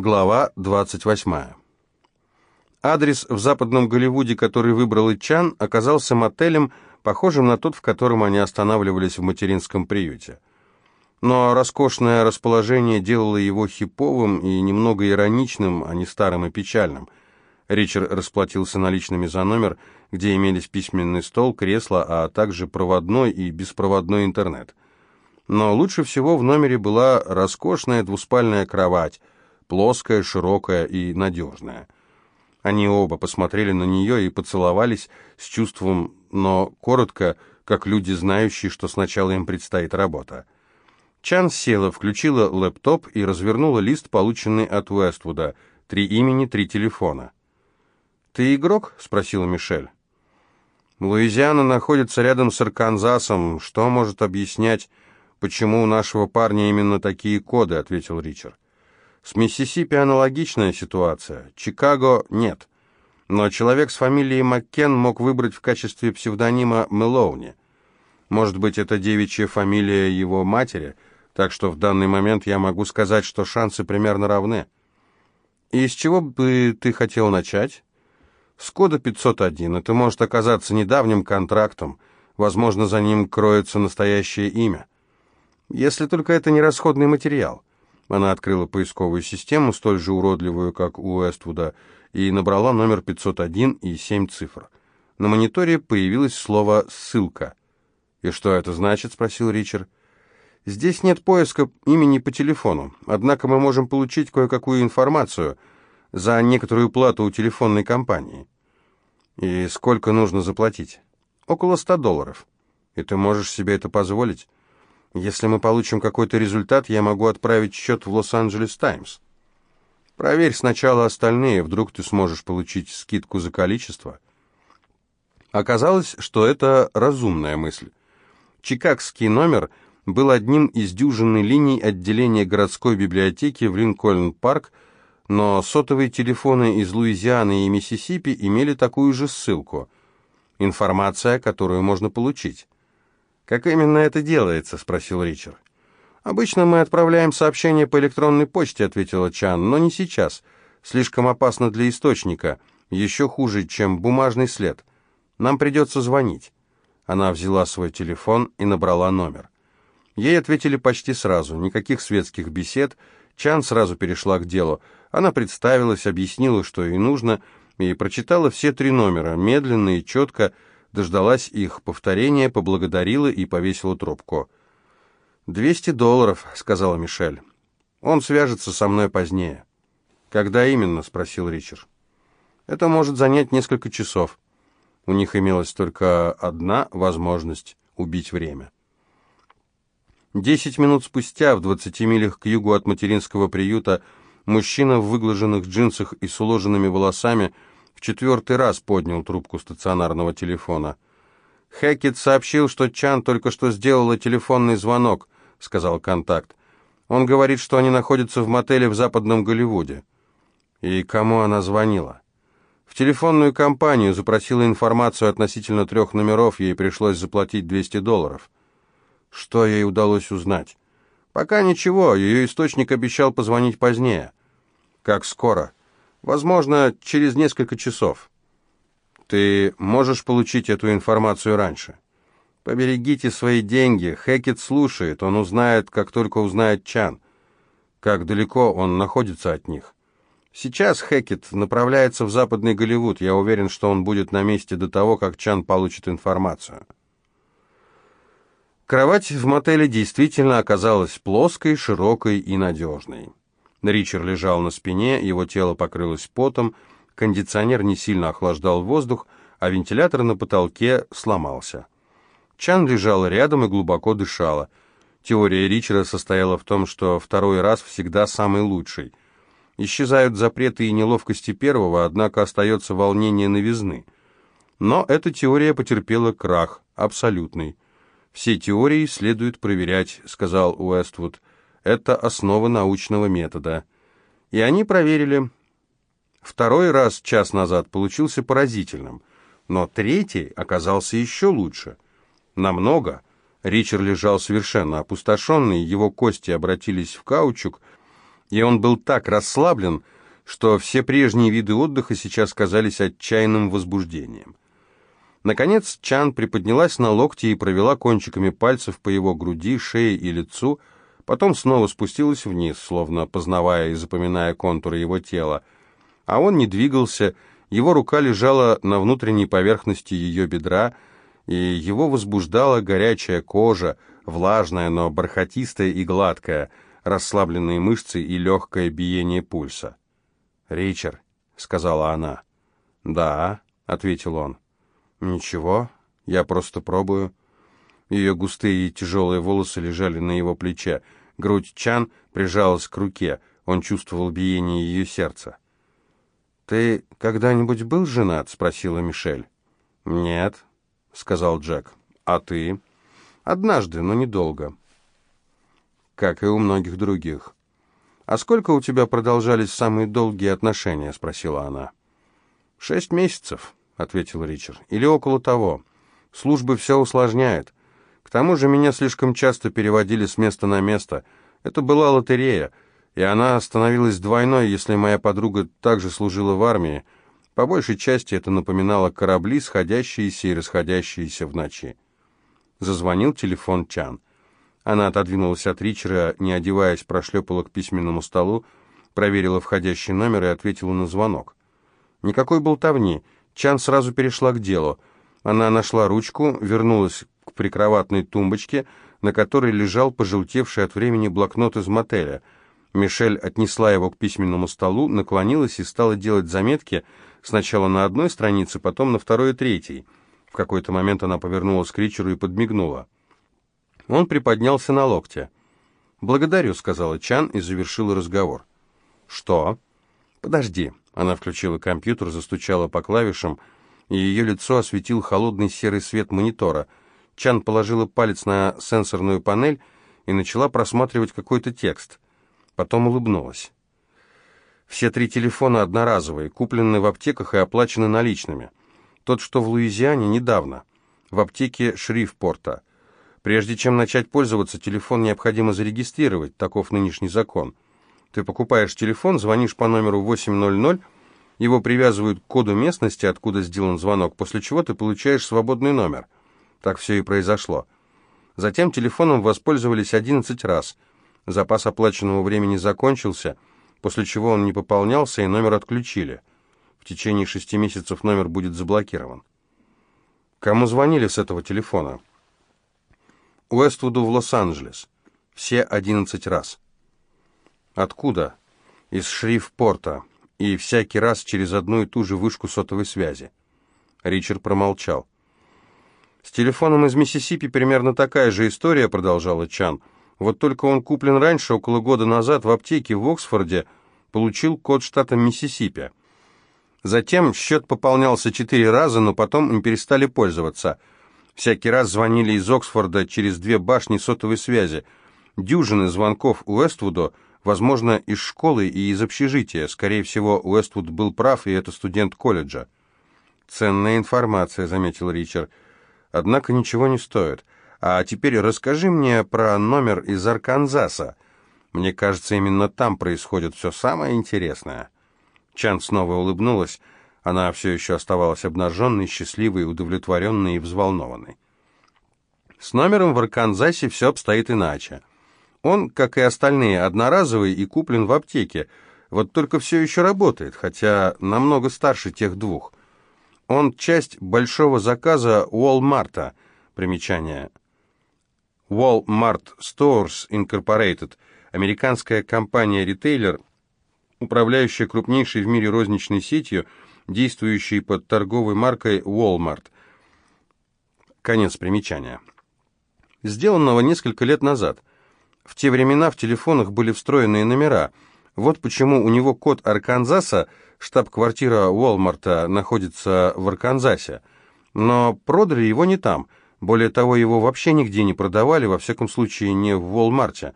Глава 28. Адрес в западном Голливуде, который выбрал Ичан, оказался мотелем, похожим на тот, в котором они останавливались в материнском приюте. Но роскошное расположение делало его хиповым и немного ироничным, а не старым и печальным. Ричард расплатился наличными за номер, где имелись письменный стол, кресло, а также проводной и беспроводной интернет. Но лучше всего в номере была роскошная двуспальная кровать, плоская, широкая и надежная. Они оба посмотрели на нее и поцеловались с чувством, но коротко, как люди, знающие, что сначала им предстоит работа. Чан села, включила лэптоп и развернула лист, полученный от Уэствуда. Три имени, три телефона. «Ты игрок?» — спросила Мишель. «Луизиана находится рядом с Арканзасом. Что может объяснять, почему у нашего парня именно такие коды?» — ответил Ричард. «С Миссисипи аналогичная ситуация. Чикаго — нет. Но человек с фамилией Маккен мог выбрать в качестве псевдонима Мелоуни. Может быть, это девичья фамилия его матери, так что в данный момент я могу сказать, что шансы примерно равны». «И с чего бы ты хотел начать?» С кода 501 это может оказаться недавним контрактом, возможно, за ним кроется настоящее имя. Если только это не расходный материал. Она открыла поисковую систему, столь же уродливую, как у Эствуда, и набрала номер 501 и 7 цифр. На мониторе появилось слово «ссылка». «И что это значит?» — спросил Ричард. «Здесь нет поиска имени по телефону, однако мы можем получить кое-какую информацию — за некоторую плату у телефонной компании. И сколько нужно заплатить? Около ста долларов. И ты можешь себе это позволить? Если мы получим какой-то результат, я могу отправить счет в Лос-Анджелес Таймс. Проверь сначала остальные, вдруг ты сможешь получить скидку за количество. Оказалось, что это разумная мысль. Чикагский номер был одним из дюжины линий отделения городской библиотеки в Линкольн-парк, но сотовые телефоны из Луизианы и Миссисипи имели такую же ссылку. Информация, которую можно получить. «Как именно это делается?» — спросил Ричард. «Обычно мы отправляем сообщение по электронной почте», — ответила Чан, — «но не сейчас. Слишком опасно для источника. Еще хуже, чем бумажный след. Нам придется звонить». Она взяла свой телефон и набрала номер. Ей ответили почти сразу. Никаких светских бесед. Чан сразу перешла к делу. Она представилась, объяснила, что ей нужно, и прочитала все три номера, медленно и четко, дождалась их повторения, поблагодарила и повесила трубку. «Двести долларов», — сказала Мишель. «Он свяжется со мной позднее». «Когда именно?» — спросил Ричард. «Это может занять несколько часов». У них имелась только одна возможность убить время. Десять минут спустя, в двадцати милях к югу от материнского приюта, Мужчина в выглаженных джинсах и с уложенными волосами в четвертый раз поднял трубку стационарного телефона. «Хэкет сообщил, что Чан только что сделала телефонный звонок», — сказал контакт. «Он говорит, что они находятся в мотеле в Западном Голливуде». «И кому она звонила?» «В телефонную компанию запросила информацию относительно трех номеров, ей пришлось заплатить 200 долларов». «Что ей удалось узнать?» «Пока ничего, ее источник обещал позвонить позднее». Как скоро? Возможно, через несколько часов. Ты можешь получить эту информацию раньше? Поберегите свои деньги. Хэкет слушает. Он узнает, как только узнает Чан. Как далеко он находится от них. Сейчас Хэкет направляется в Западный Голливуд. Я уверен, что он будет на месте до того, как Чан получит информацию. Кровать в мотеле действительно оказалась плоской, широкой и надежной. Ричард лежал на спине, его тело покрылось потом, кондиционер не сильно охлаждал воздух, а вентилятор на потолке сломался. Чан лежала рядом и глубоко дышала. Теория Ричарда состояла в том, что второй раз всегда самый лучший. Исчезают запреты и неловкости первого, однако остается волнение новизны. Но эта теория потерпела крах, абсолютный. «Все теории следует проверять», — сказал Уэствуд. Это основа научного метода. И они проверили. Второй раз час назад получился поразительным, но третий оказался еще лучше. Намного. Ричард лежал совершенно опустошенный, его кости обратились в каучук, и он был так расслаблен, что все прежние виды отдыха сейчас казались отчаянным возбуждением. Наконец Чан приподнялась на локти и провела кончиками пальцев по его груди, шее и лицу, потом снова спустилась вниз, словно познавая и запоминая контуры его тела. А он не двигался, его рука лежала на внутренней поверхности ее бедра, и его возбуждала горячая кожа, влажная, но бархатистая и гладкая, расслабленные мышцы и легкое биение пульса. «Ричард», — сказала она. «Да», — ответил он. «Ничего, я просто пробую». Ее густые и тяжелые волосы лежали на его плече. Грудь Чан прижалась к руке. Он чувствовал биение ее сердца. «Ты когда-нибудь был женат?» — спросила Мишель. «Нет», — сказал Джек. «А ты?» «Однажды, но недолго». «Как и у многих других». «А сколько у тебя продолжались самые долгие отношения?» — спросила она. «Шесть месяцев», — ответил Ричард. «Или около того. Службы все усложняет. К тому же меня слишком часто переводили с места на место. Это была лотерея, и она становилась двойной, если моя подруга также служила в армии. По большей части это напоминало корабли, сходящиеся и расходящиеся в ночи. Зазвонил телефон Чан. Она отодвинулась от Ричера, не одеваясь, прошлепала к письменному столу, проверила входящий номер и ответила на звонок. Никакой болтовни. Чан сразу перешла к делу. Она нашла ручку, вернулась к прикроватной тумбочке, на которой лежал пожелтевший от времени блокнот из мотеля. Мишель отнесла его к письменному столу, наклонилась и стала делать заметки сначала на одной странице, потом на второй и третьей. В какой-то момент она повернулась к Ричеру и подмигнула. Он приподнялся на локте. «Благодарю», — сказала Чан и завершила разговор. «Что?» «Подожди». Она включила компьютер, застучала по клавишам, и ее лицо осветил холодный серый свет монитора. Чан положила палец на сенсорную панель и начала просматривать какой-то текст. Потом улыбнулась. Все три телефона одноразовые, куплены в аптеках и оплачены наличными. Тот, что в Луизиане, недавно. В аптеке Шрифпорта. Прежде чем начать пользоваться, телефон необходимо зарегистрировать, таков нынешний закон. Ты покупаешь телефон, звонишь по номеру 800, его привязывают к коду местности, откуда сделан звонок, после чего ты получаешь свободный номер. Так все и произошло. Затем телефоном воспользовались 11 раз. Запас оплаченного времени закончился, после чего он не пополнялся и номер отключили. В течение шести месяцев номер будет заблокирован. Кому звонили с этого телефона? Уэствуду в Лос-Анджелес. Все 11 раз. Откуда? Из Шрифпорта и всякий раз через одну и ту же вышку сотовой связи. Ричард промолчал. «С телефоном из Миссисипи примерно такая же история», — продолжала Чан. «Вот только он куплен раньше, около года назад, в аптеке в Оксфорде, получил код штата Миссисипи. Затем счет пополнялся четыре раза, но потом им перестали пользоваться. Всякий раз звонили из Оксфорда через две башни сотовой связи. Дюжины звонков Уэствуду — Возможно, из школы и из общежития. Скорее всего, Уэствуд был прав, и это студент колледжа. «Ценная информация», — заметил Ричард. «Однако ничего не стоит. А теперь расскажи мне про номер из Арканзаса. Мне кажется, именно там происходит все самое интересное». Чан снова улыбнулась. Она все еще оставалась обнаженной, счастливой, удовлетворенной и взволнованной. С номером в Арканзасе все обстоит иначе. Он, как и остальные, одноразовый и куплен в аптеке, вот только все еще работает, хотя намного старше тех двух. Он часть большого заказа Walmart. Примечание. Walmart Stores Incorporated, американская компания-ритейлер, управляющая крупнейшей в мире розничной сетью, действующей под торговой маркой Walmart. Конец примечания. Сделанного несколько лет назад. В те времена в телефонах были встроенные номера. Вот почему у него код Арканзаса, штаб-квартира Уолмарта находится в Арканзасе. Но продали его не там. Более того, его вообще нигде не продавали, во всяком случае не в Уолмарте.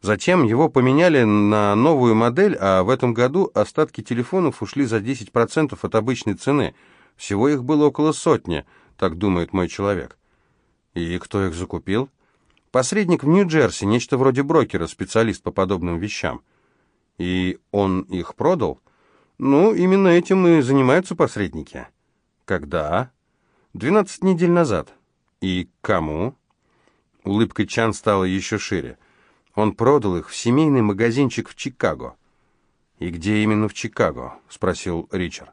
Затем его поменяли на новую модель, а в этом году остатки телефонов ушли за 10% от обычной цены. Всего их было около сотни, так думает мой человек. И кто их закупил? Посредник в Нью-Джерси, нечто вроде брокера, специалист по подобным вещам. И он их продал? Ну, именно этим и занимаются посредники. Когда? Двенадцать недель назад. И кому? Улыбка Чан стала еще шире. Он продал их в семейный магазинчик в Чикаго. «И где именно в Чикаго?» — спросил Ричард.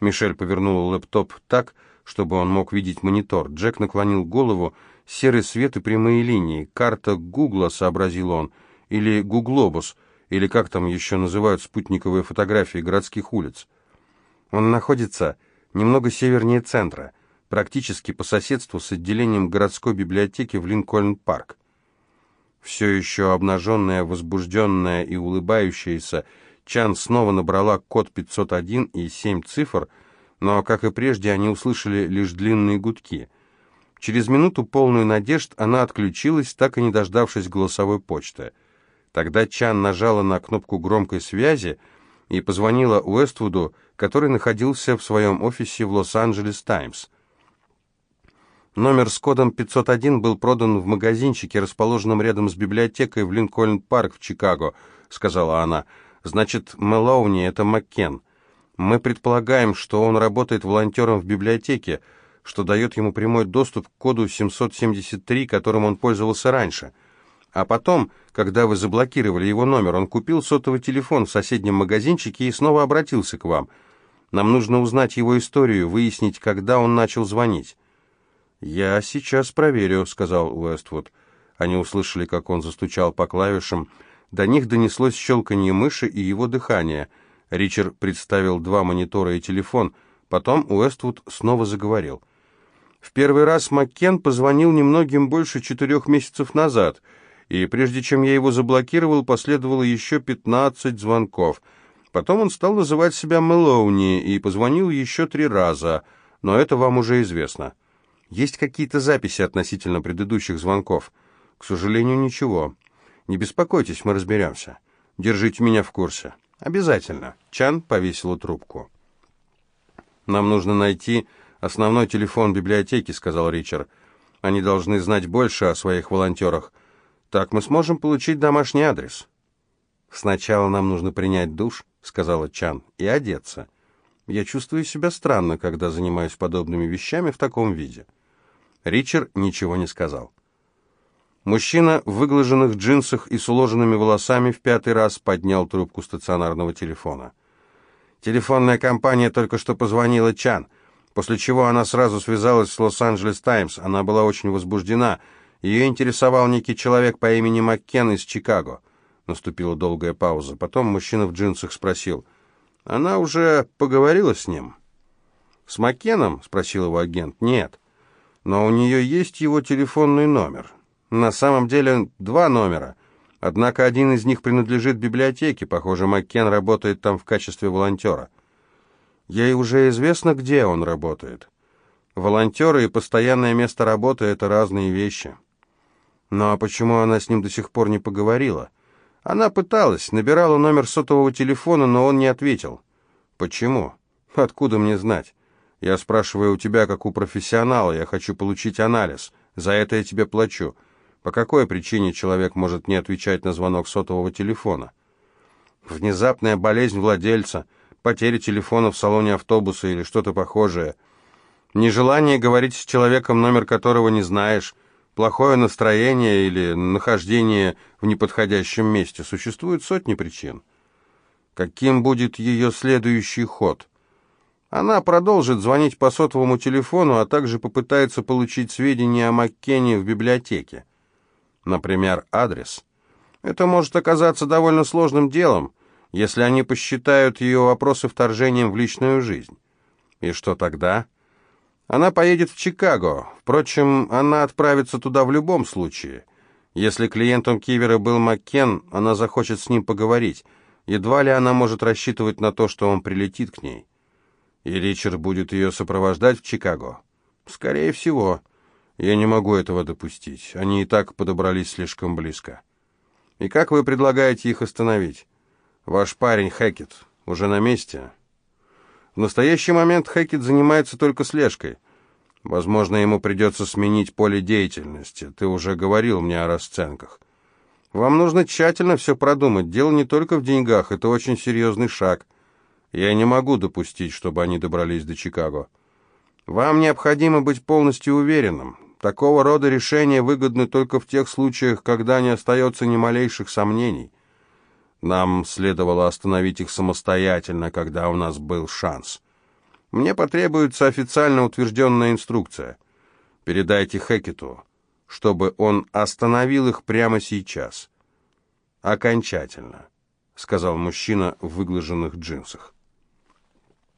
Мишель повернула лэптоп так, чтобы он мог видеть монитор. Джек наклонил голову. Серый свет и прямые линии. Карта Гугла, сообразил он. Или Гуглобус. Или как там еще называют спутниковые фотографии городских улиц. Он находится немного севернее центра, практически по соседству с отделением городской библиотеки в Линкольн-парк. Все еще обнаженная, возбужденная и улыбающаяся, Чан снова набрала код 501 и семь цифр, но, как и прежде, они услышали лишь длинные гудки. Через минуту, полную надежд, она отключилась, так и не дождавшись голосовой почты. Тогда Чан нажала на кнопку громкой связи и позвонила Уэствуду, который находился в своем офисе в Лос-Анджелес Таймс. Номер с кодом 501 был продан в магазинчике, расположенном рядом с библиотекой в Линкольн-парк в Чикаго, сказала она. Значит, Мэлоуни — это Маккен. Мы предполагаем, что он работает волонтером в библиотеке, что дает ему прямой доступ к коду 773, которым он пользовался раньше. А потом, когда вы заблокировали его номер, он купил сотовый телефон в соседнем магазинчике и снова обратился к вам. Нам нужно узнать его историю, выяснить, когда он начал звонить. «Я сейчас проверю», — сказал Уэствуд. Они услышали, как он застучал по клавишам, — до них донеслось щелканье мыши и его дыхание. Ричард представил два монитора и телефон. Потом Уэствуд снова заговорил. В первый раз Маккен позвонил немногим больше четырех месяцев назад, и прежде чем я его заблокировал, последовало еще пятнадцать звонков. Потом он стал называть себя Мэлоуни и позвонил еще три раза, но это вам уже известно. Есть какие-то записи относительно предыдущих звонков? К сожалению, ничего. Не беспокойтесь, мы разберемся. Держите меня в курсе. Обязательно. Чан повесила трубку. Нам нужно найти основной телефон библиотеки, сказал Ричард. Они должны знать больше о своих волонтерах. Так мы сможем получить домашний адрес. Сначала нам нужно принять душ, сказала Чан, и одеться. Я чувствую себя странно, когда занимаюсь подобными вещами в таком виде. Ричард ничего не сказал. Мужчина в выглаженных джинсах и с уложенными волосами в пятый раз поднял трубку стационарного телефона. Телефонная компания только что позвонила Чан, после чего она сразу связалась с Лос-Анджелес Таймс. Она была очень возбуждена. Ее интересовал некий человек по имени Маккен из Чикаго. Наступила долгая пауза. Потом мужчина в джинсах спросил. «Она уже поговорила с ним?» «С Маккеном?» — спросил его агент. «Нет. Но у нее есть его телефонный номер. На самом деле два номера. Однако один из них принадлежит библиотеке. Похоже, Маккен работает там в качестве волонтера. Ей уже известно, где он работает. Волонтеры и постоянное место работы — это разные вещи. А почему она с ним до сих пор не поговорила? Она пыталась, набирала номер сотового телефона, но он не ответил. Почему? Откуда мне знать? Я спрашиваю у тебя, как у профессионала, я хочу получить анализ. За это я тебе плачу. По какой причине человек может не отвечать на звонок сотового телефона? Внезапная болезнь владельца, потеря телефона в салоне автобуса или что-то похожее. Нежелание говорить с человеком, номер которого не знаешь, плохое настроение или нахождение в неподходящем месте. Существует сотни причин. Каким будет ее следующий ход? Она продолжит звонить по сотовому телефону, а также попытается получить сведения о Маккене в библиотеке например, адрес. Это может оказаться довольно сложным делом, если они посчитают ее вопросы вторжением в личную жизнь. И что тогда? Она поедет в Чикаго. Впрочем, она отправится туда в любом случае. Если клиентом Кивера был Маккен, она захочет с ним поговорить. Едва ли она может рассчитывать на то, что он прилетит к ней. И Ричард будет ее сопровождать в Чикаго? Скорее всего. Я не могу этого допустить. Они и так подобрались слишком близко. И как вы предлагаете их остановить? Ваш парень Хэкет уже на месте? В настоящий момент Хэкет занимается только слежкой. Возможно, ему придется сменить поле деятельности. Ты уже говорил мне о расценках. Вам нужно тщательно все продумать. Дело не только в деньгах, это очень серьезный шаг. Я не могу допустить, чтобы они добрались до Чикаго. Вам необходимо быть полностью уверенным. Такого рода решения выгодны только в тех случаях, когда не остается ни малейших сомнений. Нам следовало остановить их самостоятельно, когда у нас был шанс. Мне потребуется официально утвержденная инструкция. Передайте Хекету, чтобы он остановил их прямо сейчас. Окончательно, сказал мужчина в выглаженных джинсах.